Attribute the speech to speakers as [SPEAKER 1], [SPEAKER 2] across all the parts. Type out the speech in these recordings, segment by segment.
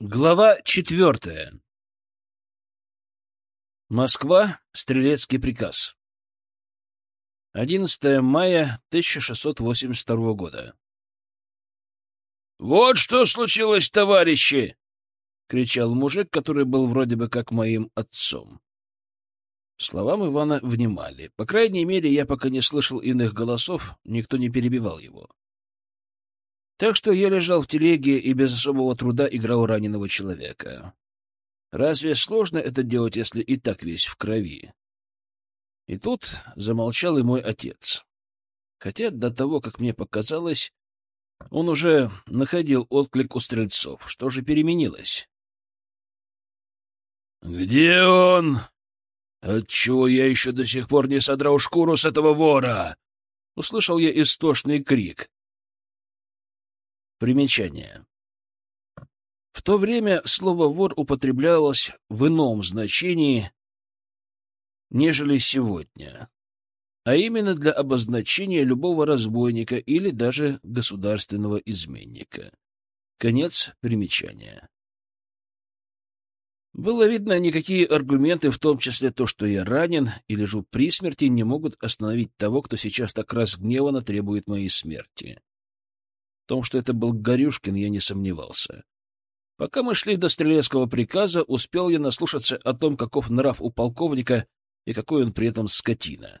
[SPEAKER 1] Глава четвертая. Москва. Стрелецкий приказ. 11 мая 1682 года. «Вот что случилось, товарищи!» — кричал мужик, который был вроде бы как моим отцом. Словам Ивана внимали. По крайней мере, я пока не слышал иных голосов, никто не перебивал его. Так что я лежал в телеге и без особого труда играл раненого человека. Разве сложно это делать, если и так весь в крови? И тут замолчал и мой отец. Хотя до того, как мне показалось, он уже находил отклик у стрельцов. Что же переменилось? «Где он? Отчего я еще до сих пор не содрал шкуру с этого вора?» Услышал я истошный крик. Примечание. В то время слово «вор» употреблялось в ином значении, нежели сегодня, а именно для обозначения любого разбойника или даже государственного изменника. Конец примечания. Было видно, никакие аргументы, в том числе то, что я ранен и лежу при смерти, не могут остановить того, кто сейчас так разгневанно требует моей смерти том, что это был Горюшкин, я не сомневался. Пока мы шли до стрелецкого приказа, успел я наслушаться о том, каков нрав у полковника и какой он при этом скотина.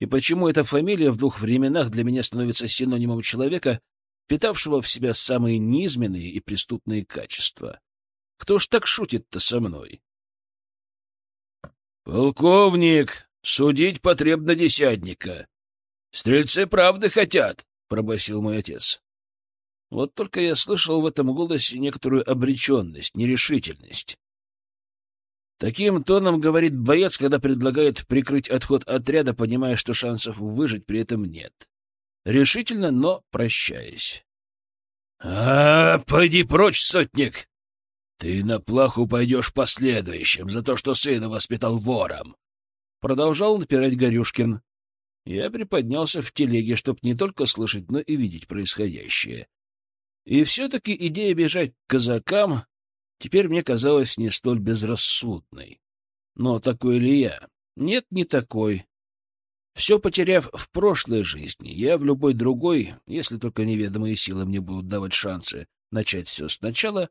[SPEAKER 1] И почему эта фамилия в двух временах для меня становится синонимом человека, питавшего в себя самые низменные и преступные качества. Кто ж так шутит-то со мной? «Полковник, судить потребно десятника. Стрельцы правды хотят», — пробасил мой отец. Вот только я слышал в этом голосе некоторую обреченность, нерешительность. Таким тоном говорит боец, когда предлагает прикрыть отход отряда, понимая, что шансов выжить при этом нет. Решительно, но прощаясь. — А, пойди прочь, сотник! Ты на плаху пойдешь последующим за то, что сына воспитал вором! Продолжал напирать Горюшкин. Я приподнялся в телеге, чтобы не только слышать, но и видеть происходящее. И все-таки идея бежать к казакам теперь мне казалась не столь безрассудной. Но такой ли я? Нет, не такой. Все потеряв в прошлой жизни, я в любой другой, если только неведомые силы мне будут давать шансы начать все сначала,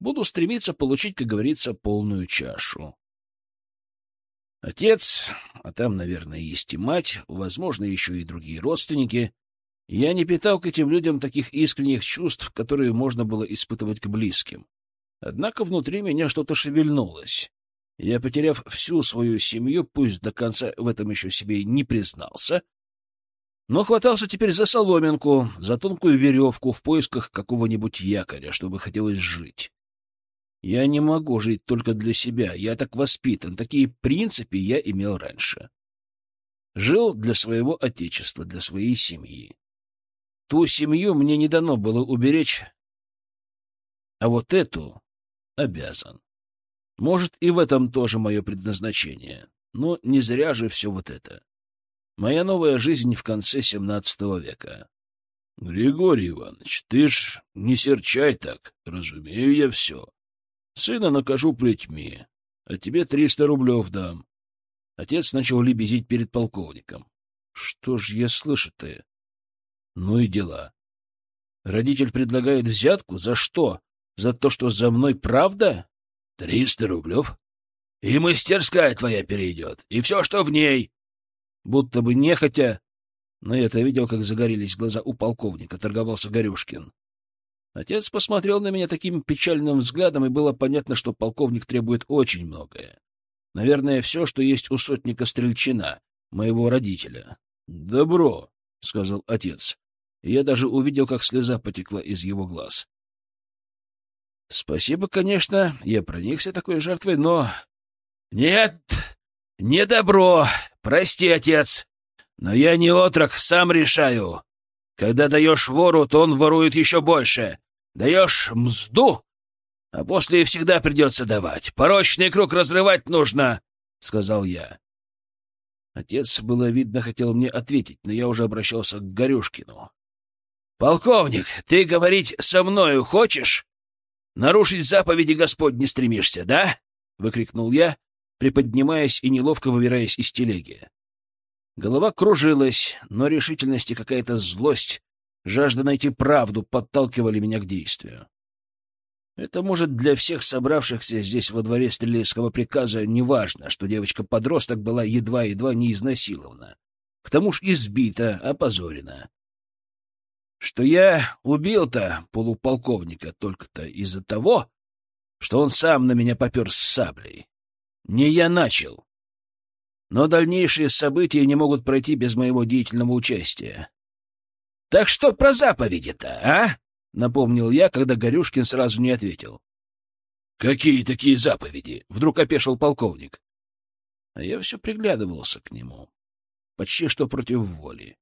[SPEAKER 1] буду стремиться получить, как говорится, полную чашу. Отец, а там, наверное, есть и мать, возможно, еще и другие родственники, я не питал к этим людям таких искренних чувств, которые можно было испытывать к близким. Однако внутри меня что-то шевельнулось. Я, потеряв всю свою семью, пусть до конца в этом еще себе не признался, но хватался теперь за соломинку, за тонкую веревку в поисках какого-нибудь якоря, чтобы хотелось жить. Я не могу жить только для себя, я так воспитан, такие принципы я имел раньше. Жил для своего отечества, для своей семьи. Ту семью мне не дано было уберечь, а вот эту обязан. Может, и в этом тоже мое предназначение. Но не зря же все вот это. Моя новая жизнь в конце XVII века. — Григорий Иванович, ты ж не серчай так, разумею я все. Сына накажу плетьми, а тебе триста рублев дам. Отец начал лебезить перед полковником. — Что ж я слышу-то? Ну и дела. Родитель предлагает взятку? За что? За то, что за мной правда? Триста рублев. И мастерская твоя перейдет, и все, что в ней. Будто бы нехотя, но я-то видел, как загорелись глаза у полковника, торговался Горюшкин. Отец посмотрел на меня таким печальным взглядом, и было понятно, что полковник требует очень многое. Наверное, все, что есть у сотника Стрельчина, моего родителя. — Добро, — сказал отец я даже увидел, как слеза потекла из его глаз. Спасибо, конечно, я проникся такой жертвой, но... Нет, не добро, прости, отец, но я не отрок, сам решаю. Когда даешь вору, то он ворует еще больше. Даешь мзду, а после всегда придется давать. Порочный круг разрывать нужно, — сказал я. Отец, было видно, хотел мне ответить, но я уже обращался к Горюшкину. «Полковник, ты говорить со мною хочешь?» Нарушить заповеди Господь не стремишься, да? — выкрикнул я, приподнимаясь и неловко выбираясь из телеги. Голова кружилась, но решительность и какая-то злость, жажда найти правду подталкивали меня к действию. Это может для всех собравшихся здесь во дворе стрелецкого приказа неважно, что девочка-подросток была едва-едва не изнасилована. К тому ж избита, опозорена. Что я убил-то полуполковника только-то из-за того, что он сам на меня попер с саблей. Не я начал. Но дальнейшие события не могут пройти без моего деятельного участия. Так что про заповеди-то, а? — напомнил я, когда Горюшкин сразу не ответил. — Какие такие заповеди? — вдруг опешил полковник. А я все приглядывался к нему. Почти что против воли.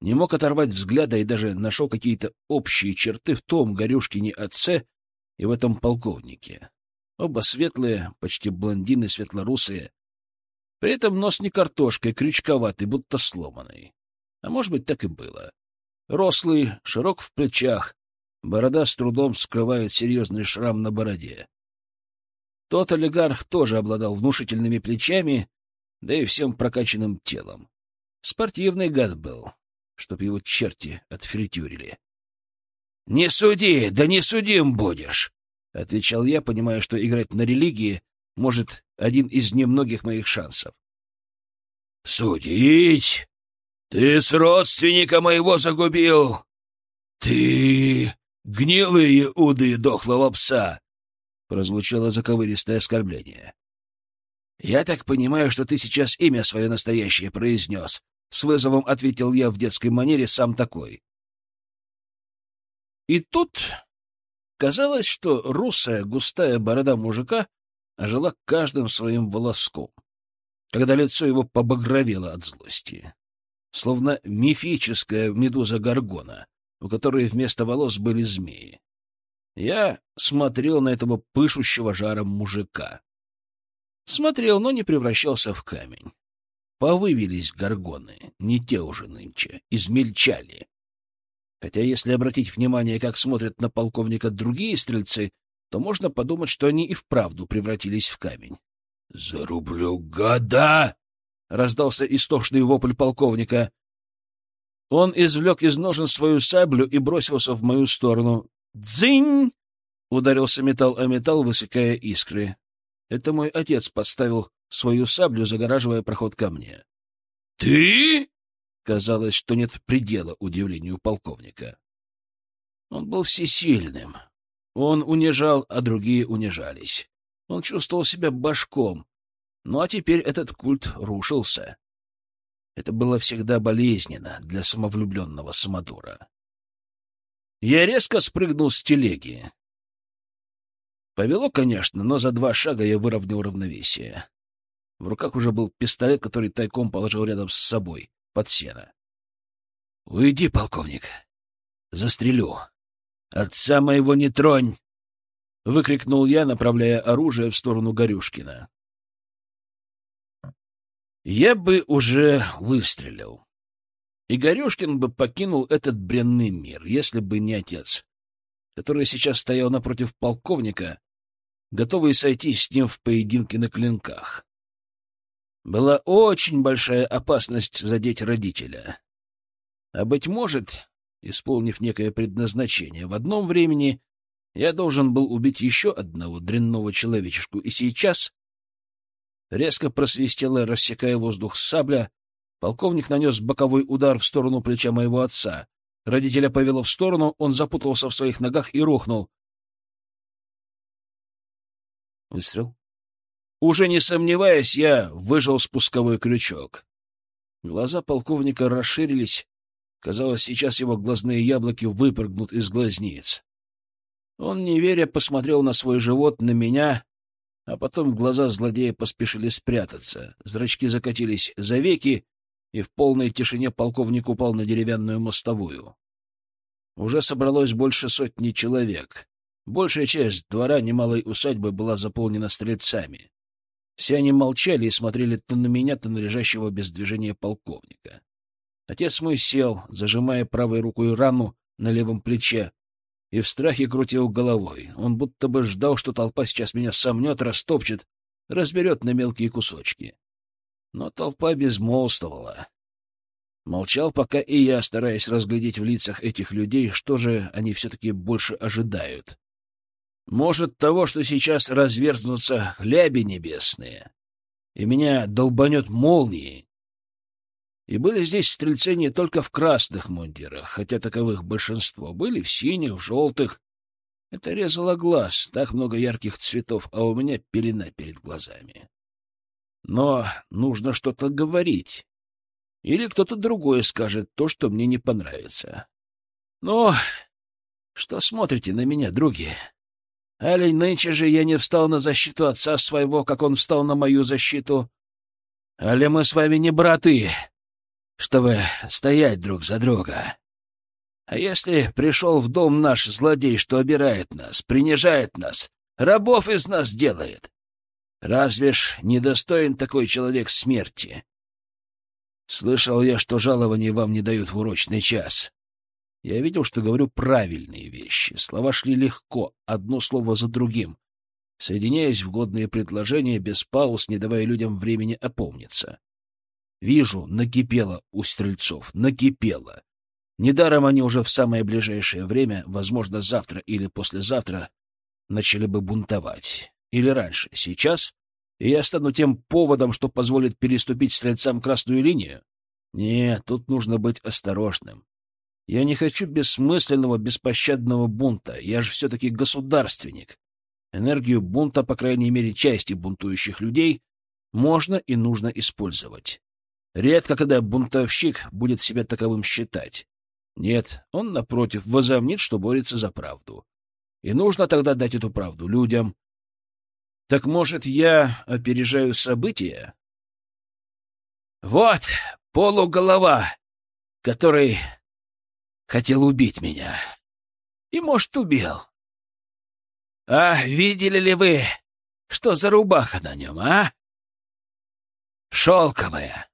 [SPEAKER 1] Не мог оторвать взгляда и даже нашел какие-то общие черты в том Горюшкине отце и в этом полковнике. Оба светлые, почти блондины, светлорусые. При этом нос не картошкой, крючковатый, будто сломанный. А может быть, так и было. Рослый, широк в плечах, борода с трудом скрывает серьезный шрам на бороде. Тот олигарх тоже обладал внушительными плечами, да и всем прокачанным телом. Спортивный гад был, чтоб его черти отфритюрили. — Не суди, да не судим будешь! — отвечал я, понимая, что играть на религии может один из немногих моих шансов. — Судить? Ты с родственника моего загубил! Ты гнилые уды дохлого пса! — прозвучало заковыристое оскорбление. — Я так понимаю, что ты сейчас имя свое настоящее произнес, — с вызовом ответил я в детской манере сам такой. И тут казалось, что русая густая борода мужика ожила каждым своим волоском, когда лицо его побагровело от злости, словно мифическая медуза Гаргона, у которой вместо волос были змеи. Я смотрел на этого пышущего жаром мужика. Смотрел, но не превращался в камень. Повывелись горгоны, не те уже нынче, измельчали. Хотя если обратить внимание, как смотрят на полковника другие стрельцы, то можно подумать, что они и вправду превратились в камень. — Зарублю гада! — раздался истошный вопль полковника. Он извлек из ножен свою саблю и бросился в мою сторону. «Дзынь!» — ударился металл о металл, высекая искры. Это мой отец подставил свою саблю, загораживая проход ко мне. «Ты?» Казалось, что нет предела удивлению полковника. Он был всесильным. Он унижал, а другие унижались. Он чувствовал себя башком. Ну а теперь этот культ рушился. Это было всегда болезненно для самовлюбленного самодура. Я резко спрыгнул с телеги. Повело, конечно, но за два шага я выровнял равновесие. В руках уже был пистолет, который тайком положил рядом с собой, под сено. — Уйди, полковник. Застрелю. Отца моего не тронь! — выкрикнул я, направляя оружие в сторону Горюшкина. Я бы уже выстрелил. И Горюшкин бы покинул этот бренный мир, если бы не отец, который сейчас стоял напротив полковника, готовый сойти с ним в поединке на клинках. Была очень большая опасность задеть родителя. А, быть может, исполнив некое предназначение, в одном времени я должен был убить еще одного дрянного человечешку, и сейчас... Резко просвистела, рассекая воздух сабля, полковник нанес боковой удар в сторону плеча моего отца. Родителя повело в сторону, он запутался в своих ногах и рухнул. Выстрел. Уже не сомневаясь, я выжал спусковой крючок. Глаза полковника расширились. Казалось, сейчас его глазные яблоки выпрыгнут из глазниц. Он, не веря, посмотрел на свой живот, на меня, а потом глаза злодея поспешили спрятаться. Зрачки закатились за веки, и в полной тишине полковник упал на деревянную мостовую. Уже собралось больше сотни человек. Большая часть двора немалой усадьбы была заполнена стрельцами. Все они молчали и смотрели то на меня, то на лежащего без движения полковника. Отец мой сел, зажимая правой рукой рану на левом плече. и в страхе крутил головой. Он будто бы ждал, что толпа сейчас меня сомнет, растопчет, разберет на мелкие кусочки. Но толпа безмолвствовала. Молчал пока и я, стараясь разглядеть в лицах этих людей, что же они все-таки больше ожидают. Может, того, что сейчас разверзнутся хляби небесные, и меня долбанет молнией. И были здесь стрельцы не только в красных мундирах, хотя таковых большинство, были в синих, в желтых. Это резало глаз, так много ярких цветов, а у меня пелена перед глазами. Но нужно что-то говорить. Или кто-то другой скажет то, что мне не понравится. Ну, что смотрите на меня, други? Али нынче же я не встал на защиту отца своего, как он встал на мою защиту. Али мы с вами не браты, чтобы стоять друг за друга. А если пришел в дом наш злодей, что обирает нас, принижает нас, рабов из нас делает, разве ж недостоин такой человек смерти? Слышал я, что жалования вам не дают в урочный час. Я видел, что говорю правильные вещи. Слова шли легко, одно слово за другим, соединяясь в годные предложения, без пауз, не давая людям времени опомниться. Вижу, накипело у стрельцов, накипело. Недаром они уже в самое ближайшее время, возможно, завтра или послезавтра, начали бы бунтовать. Или раньше, сейчас, и я стану тем поводом, что позволит переступить стрельцам красную линию? Нет, тут нужно быть осторожным. Я не хочу бессмысленного, беспощадного бунта. Я же все-таки государственник. Энергию бунта, по крайней мере, части бунтующих людей, можно и нужно использовать. Редко, когда бунтовщик будет себя таковым считать. Нет, он, напротив, возомнит, что борется за правду. И нужно тогда дать эту правду людям. Так, может, я опережаю события? Вот полуголова, который хотел убить меня. И, может, убил. А видели ли вы, что за рубаха на нем, а? Шелковая.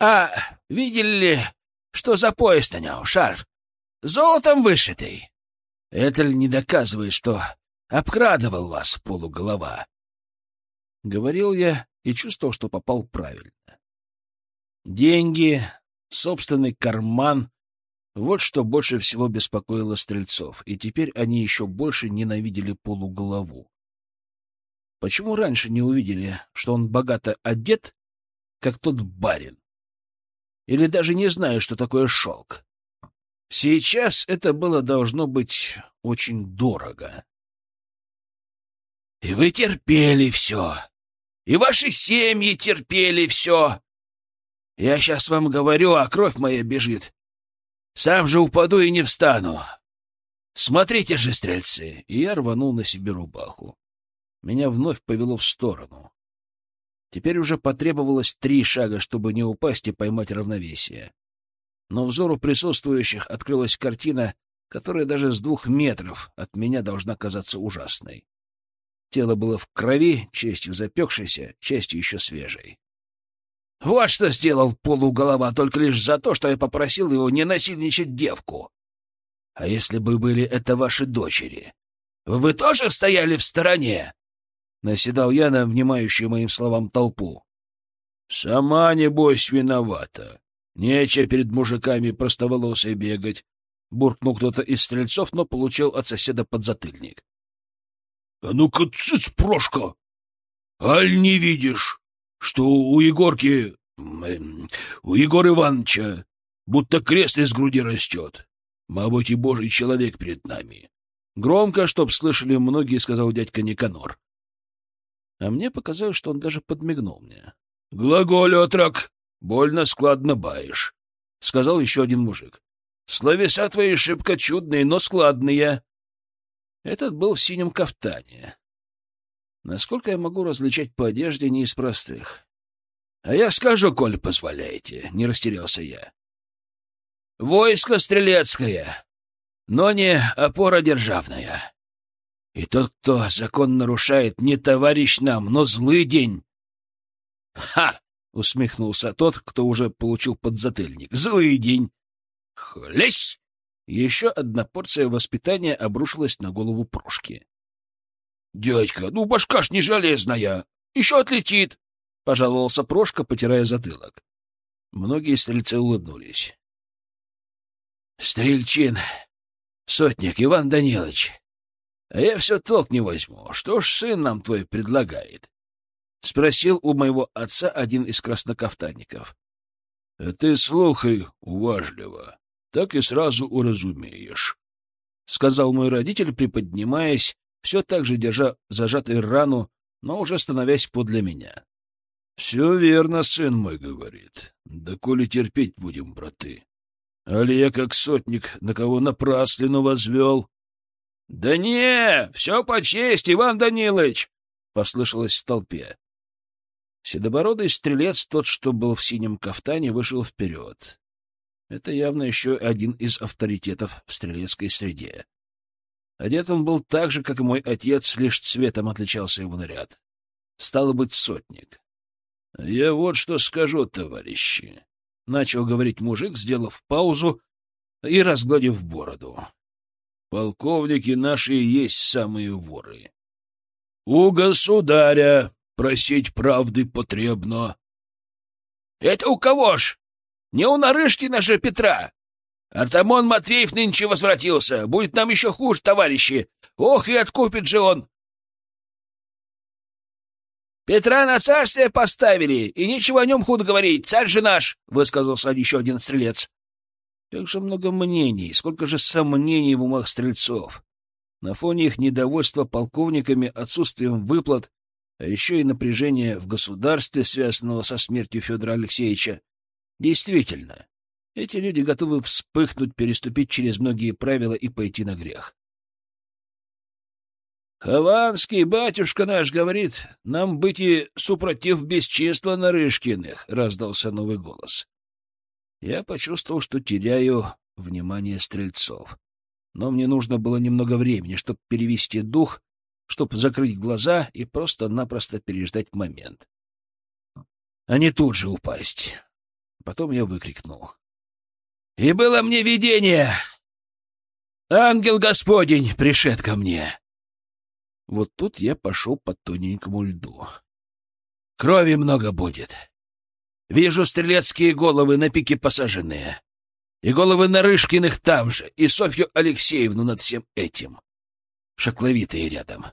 [SPEAKER 1] А видели ли, что за пояс на нем, шарф? Золотом вышитый. Это ли не доказывает, что обкрадывал вас полуголова? Говорил я и чувствовал, что попал правильно. Деньги, собственный карман вот что больше всего беспокоило стрельцов, и теперь они еще больше ненавидели полуголову. Почему раньше не увидели, что он богато одет, как тот барин? Или даже не знаю, что такое шелк? Сейчас это было должно быть очень дорого. И вы терпели все. И ваши семьи терпели все. Я сейчас вам говорю, а кровь моя бежит. Сам же упаду и не встану. Смотрите же, стрельцы!» И я рванул на себе рубаху. Меня вновь повело в сторону. Теперь уже потребовалось три шага, чтобы не упасть и поймать равновесие. Но взору присутствующих открылась картина, которая даже с двух метров от меня должна казаться ужасной. Тело было в крови, частью запекшейся, частью еще свежей. Вот что сделал полуголова только лишь за то, что я попросил его не насильничать девку. А если бы были это ваши дочери, вы тоже стояли в стороне? Наседал я на внимающую моим словам толпу. Сама, небось, виновата. Нече перед мужиками простоволосой бегать. Буркнул кто-то из стрельцов, но получил от соседа подзатыльник. — А ну-ка, цыц, Прошка! Аль не видишь? Что у Егорки... у Егора Ивановича будто крест из груди растет. Мабуть, и божий человек перед нами. Громко, чтоб слышали многие, сказал дядька Никанор. А мне показалось, что он даже подмигнул мне. — Глаголь, отрок, больно складно баешь, — сказал еще один мужик. — Словеса твои шибко чудные, но складные. Этот был в синем кафтане. Насколько я могу различать по одежде, не из простых. — А я скажу, коль позволяете, — не растерялся я. — Войско стрелецкое, но не опора державная. И тот, кто закон нарушает, не товарищ нам, но злый день. — Ха! — усмехнулся тот, кто уже получил подзатыльник. — Злый день. — Хлесь! Еще одна порция воспитания обрушилась на голову Прошки. — Дядька, ну башка ж не железная! Еще отлетит! — пожаловался Прошка, потирая затылок. Многие стрельцы улыбнулись. — Стрельчин, сотник Иван Данилович, а я все толк не возьму. Что ж сын нам твой предлагает? — спросил у моего отца один из краснокафтанников. — а Ты слухай уважливо, так и сразу уразумеешь, — сказал мой родитель, приподнимаясь, все так же держа зажатой рану, но уже становясь подле меня. — Все верно, сын мой говорит. Да коли терпеть будем, браты. Али я как сотник, на кого напраслину возвел. — Да не, все по чести, Иван Данилович! — послышалось в толпе. Седобородый стрелец, тот, что был в синем кафтане, вышел вперед. Это явно еще один из авторитетов в стрелецкой среде. Одет он был так же, как и мой отец, лишь цветом отличался его наряд. Стало быть, сотник. — Я вот что скажу, товарищи, — начал говорить мужик, сделав паузу и разгладив бороду. — Полковники наши есть самые воры. — У государя Просить правды потребно. — Это у кого ж? Не у Нарышкина же Петра. Артамон Матвеев нынче возвратился. Будет нам еще хуже, товарищи. Ох, и откупит же он. Петра на царствие поставили, и нечего о нем худо говорить. Царь же наш, — высказался еще один стрелец. Как же много мнений, сколько же сомнений в умах стрельцов. На фоне их недовольства полковниками, отсутствием выплат а еще и напряжение в государстве, связанного со смертью Федора Алексеевича. Действительно, эти люди готовы вспыхнуть, переступить через многие правила и пойти на грех. «Хованский, батюшка наш, говорит, нам быть и супротив бесчинства Нарышкиных», — раздался новый голос. Я почувствовал, что теряю внимание стрельцов. Но мне нужно было немного времени, чтобы перевести дух чтобы закрыть глаза и просто-напросто переждать момент. А не тут же упасть. Потом я выкрикнул. «И было мне видение! Ангел Господень пришед ко мне!» Вот тут я пошел по тоненькому льду. «Крови много будет. Вижу стрелецкие головы на пике посаженные, и головы Нарышкиных там же, и Софью Алексеевну над всем этим шакловитые рядом.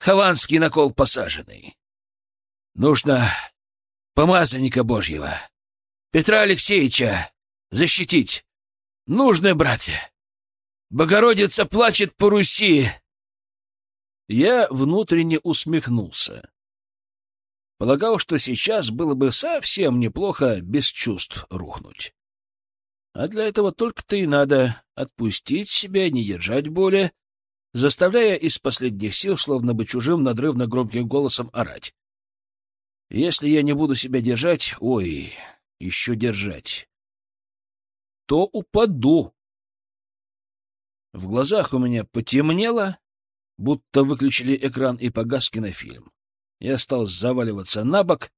[SPEAKER 1] Хованский накол посаженный. Нужно помазанника Божьего, Петра Алексеевича, защитить. Нужно, братья. Богородица плачет по Руси. Я внутренне усмехнулся. Полагал, что сейчас было бы совсем неплохо без чувств рухнуть. А для этого только-то и надо отпустить себя, не держать боли, заставляя из последних сил, словно бы чужим, надрывно громким голосом орать. Если я не буду себя держать, ой, еще держать, то упаду. В глазах у меня потемнело, будто выключили экран и погас кинофильм. Я стал заваливаться на бок,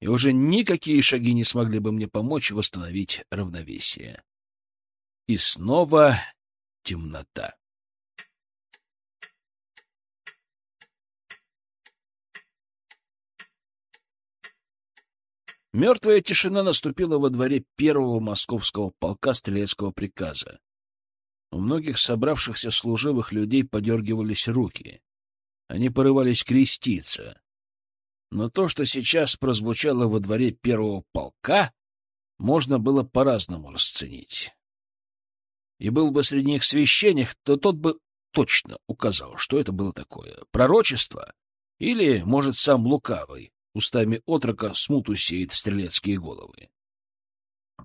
[SPEAKER 1] и уже никакие шаги не смогли бы мне помочь восстановить равновесие. И снова темнота. Мертвая тишина наступила во дворе первого московского полка стрелецкого приказа. У многих собравшихся служивых людей подергивались руки. Они порывались креститься. Но то, что сейчас прозвучало во дворе первого полка, можно было по-разному расценить. И был бы среди них священник, то тот бы точно указал, что это было такое — пророчество или, может, сам лукавый, устами отрока смуту сеет стрелецкие головы.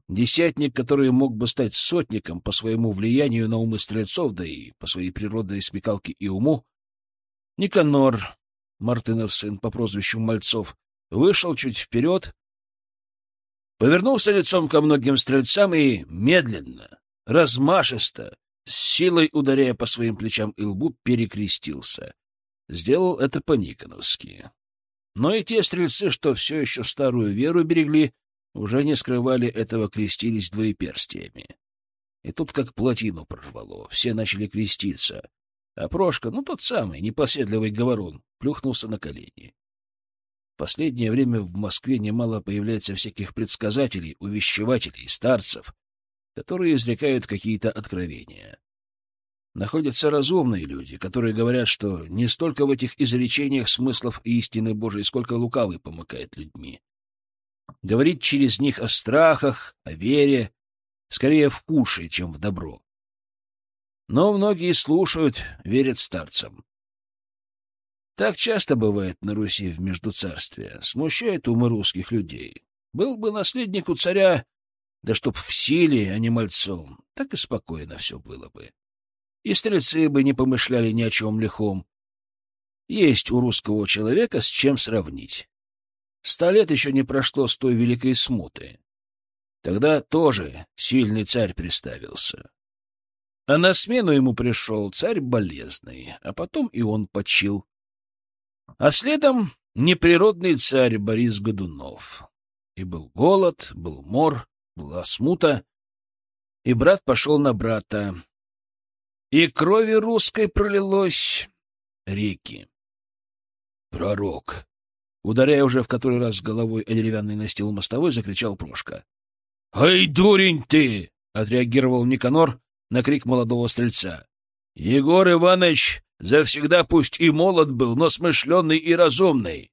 [SPEAKER 1] Десятник, который мог бы стать сотником по своему влиянию на умы стрельцов, да и по своей природной смекалке и уму, Никанор, Мартынов сын по прозвищу Мальцов, вышел чуть вперед, повернулся лицом ко многим стрельцам и медленно, размашисто, с силой ударяя по своим плечам и лбу, перекрестился. Сделал это по-никоновски. Но и те стрельцы, что все еще старую веру берегли, уже не скрывали этого, крестились двоеперстиями. И тут как плотину прорвало, все начали креститься. А Прошка, ну тот самый, непоседливый говорун, плюхнулся на колени. Последнее время в Москве немало появляется всяких предсказателей, увещевателей, старцев, которые изрекают какие-то откровения. Находятся разумные люди, которые говорят, что не столько в этих изречениях смыслов истины Божией, сколько лукавый помыкает людьми. Говорить через них о страхах, о вере, скорее в худшее, чем в добро. Но многие слушают, верят старцам. Так часто бывает на Руси в Междуцарстве, смущает умы русских людей. Был бы наследник у царя, да чтоб в силе, а не мальцом, так и спокойно все было бы и стрельцы бы не помышляли ни о чем лихом. Есть у русского человека с чем сравнить. Ста лет еще не прошло с той великой смуты. Тогда тоже сильный царь приставился. А на смену ему пришел царь болезный, а потом и он почил. А следом неприродный царь Борис Годунов. И был голод, был мор, была смута, и брат пошел на брата, и крови русской пролилось реки. «Пророк!» Ударяя уже в который раз головой о деревянный настил мостовой, закричал Прошка. «Ай, дурень ты!» — отреагировал Никанор на крик молодого стрельца. «Егор Иванович завсегда пусть и молод был, но смышленный и разумный.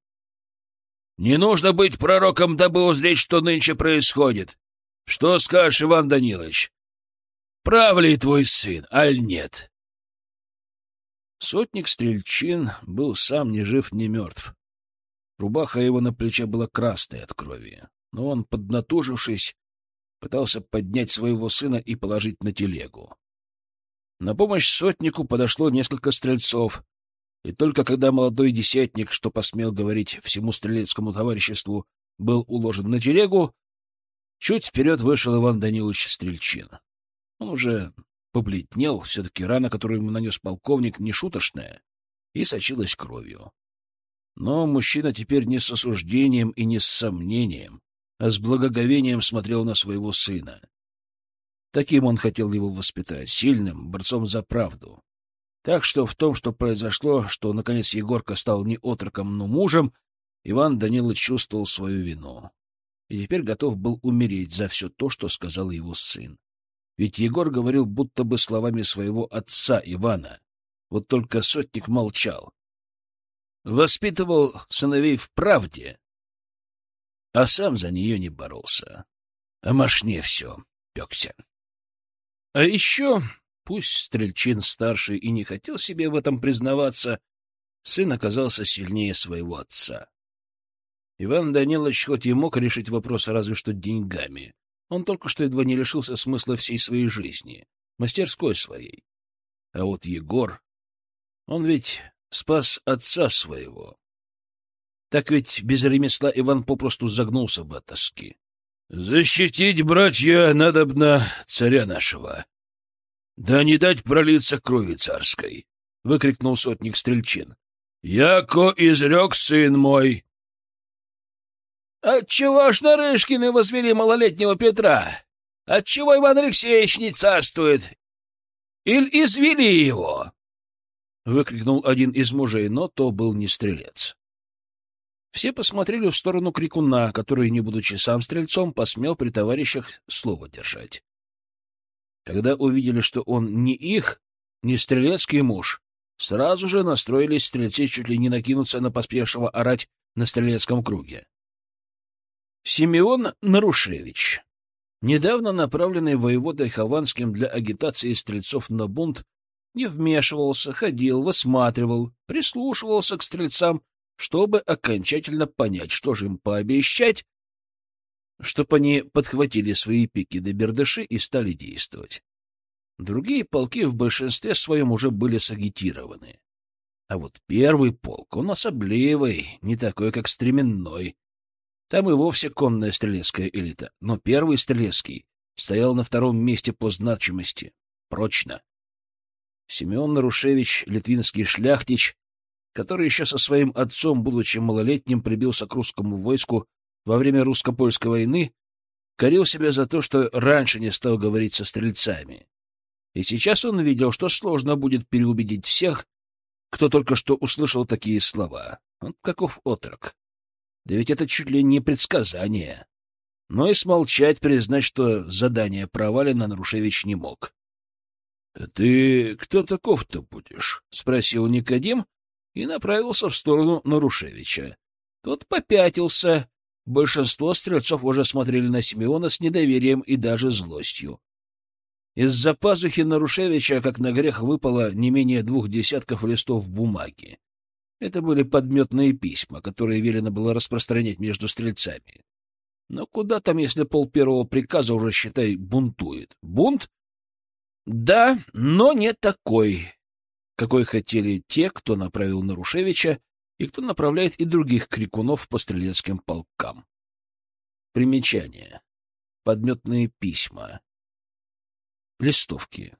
[SPEAKER 1] Не нужно быть пророком, дабы узреть, что нынче происходит. Что скажешь, Иван Данилович? Прав ли твой сын, аль нет? Сотник Стрельчин был сам ни жив, ни мертв. Рубаха его на плече была красной от крови, но он, поднатужившись, пытался поднять своего сына и положить на телегу. На помощь сотнику подошло несколько стрельцов, и только когда молодой десятник, что посмел говорить всему стрелецкому товариществу, был уложен на телегу, чуть вперед вышел Иван Данилович Стрельчин. Он уже побледнел, все-таки рана, которую ему нанес полковник, не шуточная, и сочилась кровью. Но мужчина теперь не с осуждением и не с сомнением, а с благоговением смотрел на своего сына. Таким он хотел его воспитать, сильным, борцом за правду. Так что в том, что произошло, что, наконец, Егорка стал не отроком, но мужем, Иван Данилович чувствовал свою вину. И теперь готов был умереть за все то, что сказал его сын. Ведь Егор говорил будто бы словами своего отца Ивана. Вот только сотник молчал. Воспитывал сыновей в правде, а сам за нее не боролся. А машне все пекся. А еще, пусть Стрельчин старший и не хотел себе в этом признаваться, сын оказался сильнее своего отца. Иван Данилович хоть и мог решить вопрос разве что деньгами, он только что едва не лишился смысла всей своей жизни, мастерской своей. А вот Егор, он ведь спас отца своего. Так ведь без ремесла Иван попросту загнулся бы от тоски. «Защитить, братья, надобно царя нашего. Да не дать пролиться крови царской!» — выкрикнул сотник Стрельчин. «Яко изрек сын мой, Отчего ж Нарышкины возвели малолетнего Петра? Отчего Иван Алексеевич не царствует? Или извели его? Выкрикнул один из мужей, но то был не стрелец. Все посмотрели в сторону крикуна, который, не будучи сам стрельцом, посмел при товарищах слово держать. Когда увидели, что он не их, не стрелецкий муж, сразу же настроились стрельцы чуть ли не накинуться на поспевшего орать на стрелецком круге. Симеон Нарушевич, недавно направленный воеводой Хованским для агитации стрельцов на бунт, не вмешивался, ходил, высматривал, прислушивался к стрельцам, чтобы окончательно понять, что же им пообещать, чтобы они подхватили свои пики до бердыши и стали действовать. Другие полки в большинстве своем уже были сагитированы. А вот первый полк, он особливый, не такой, как стременной, там и вовсе конная стрелецкая элита, но первый стрелецкий стоял на втором месте по значимости. Прочно. Семен Нарушевич, литвинский шляхтич, который еще со своим отцом, будучи малолетним, прибился к русскому войску во время русско-польской войны, корил себя за то, что раньше не стал говорить со стрельцами. И сейчас он видел, что сложно будет переубедить всех, кто только что услышал такие слова. Он каков отрок. Да ведь это чуть ли не предсказание. Но и смолчать, признать, что задание провалено, Нарушевич не мог. — Ты кто таков-то будешь? — спросил Никодим и направился в сторону Нарушевича. Тот попятился. Большинство стрельцов уже смотрели на Симеона с недоверием и даже злостью. Из-за пазухи Нарушевича, как на грех, выпало не менее двух десятков листов бумаги. Это были подметные письма, которые велено было распространять между стрельцами. Но куда там, если пол первого приказа уже, считай, бунтует? Бунт? Да, но не такой, какой хотели те, кто направил Нарушевича и кто направляет и других крикунов по стрелецким полкам. Примечание. Подметные письма. Листовки.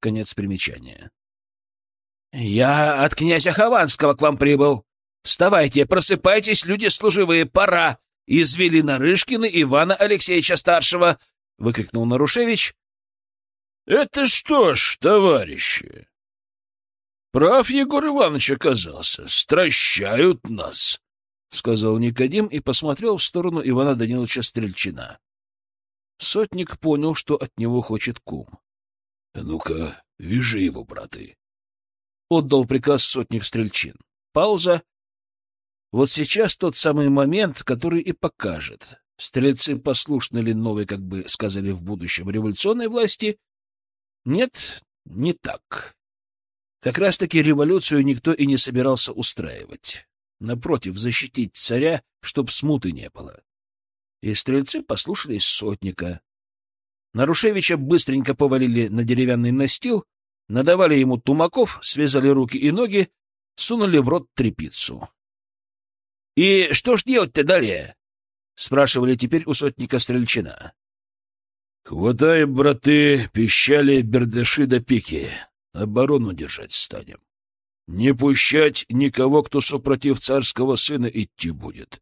[SPEAKER 1] Конец примечания. «Я от князя Хованского к вам прибыл. Вставайте, просыпайтесь, люди служивые, пора!» «Извели Нарышкина Ивана Алексеевича Старшего!» — выкрикнул Нарушевич. «Это что ж, товарищи, прав Егор Иванович оказался, стращают нас!» — сказал Никодим и посмотрел в сторону Ивана Даниловича Стрельчина. Сотник понял, что от него хочет кум. — Ну-ка, вяжи его, браты. Отдал приказ сотник Стрельчин. Пауза. Вот сейчас тот самый момент, который и покажет, стрельцы послушны ли новой, как бы сказали в будущем, революционной власти. Нет, не так. Как раз-таки революцию никто и не собирался устраивать. Напротив, защитить царя, чтоб смуты не было и стрельцы послушались сотника. Нарушевича быстренько повалили на деревянный настил, надавали ему тумаков, связали руки и ноги, сунули в рот трепицу. — И что ж делать-то далее? — спрашивали теперь у сотника Стрельчина. — Хватай, браты, пищали бердыши до пики. Оборону держать станем. Не пущать никого, кто супротив царского сына идти будет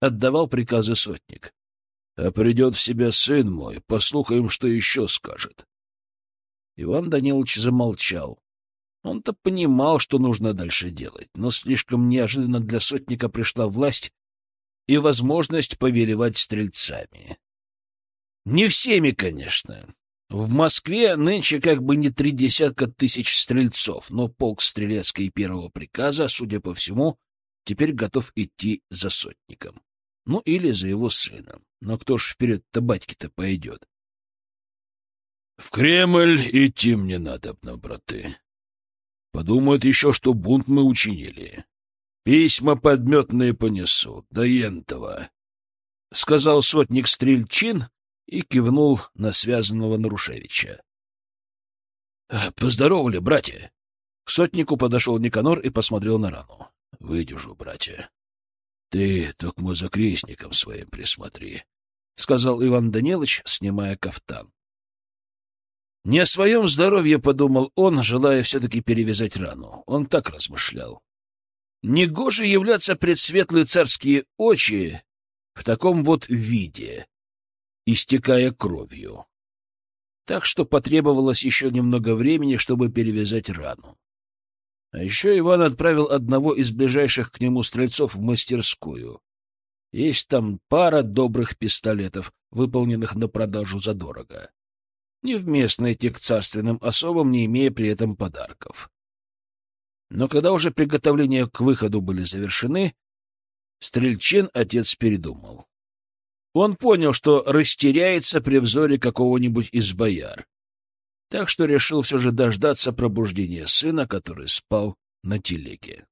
[SPEAKER 1] отдавал приказы сотник. А придет в себя сын мой, послухаем, что еще скажет. Иван Данилович замолчал. Он-то понимал, что нужно дальше делать, но слишком неожиданно для сотника пришла власть и возможность повелевать стрельцами. Не всеми, конечно. В Москве нынче как бы не три десятка тысяч стрельцов, но полк стрелецкой первого приказа, судя по всему, теперь готов идти за сотником. Ну, или за его сыном. Но кто ж вперед-то батьки-то пойдет? — В Кремль идти мне надо, браты. Подумают еще, что бунт мы учинили. Письма подметные понесу, до Ентова, — сказал сотник Стрельчин и кивнул на связанного Нарушевича. — Поздоровали, братья. К сотнику подошел Никанор и посмотрел на рану. — Выдержу, братья. Ты только за крестником своим присмотри, — сказал Иван Данилович, снимая кафтан. Не о своем здоровье подумал он, желая все-таки перевязать рану. Он так размышлял. Негоже являться пред светлые царские очи в таком вот виде, истекая кровью. Так что потребовалось еще немного времени, чтобы перевязать рану. А еще Иван отправил одного из ближайших к нему стрельцов в мастерскую. Есть там пара добрых пистолетов, выполненных на продажу задорого. Невместно идти к царственным особам, не имея при этом подарков. Но когда уже приготовления к выходу были завершены, Стрельчин отец передумал. Он понял, что растеряется при взоре какого-нибудь из бояр так что решил все же дождаться пробуждения сына, который спал на телеге.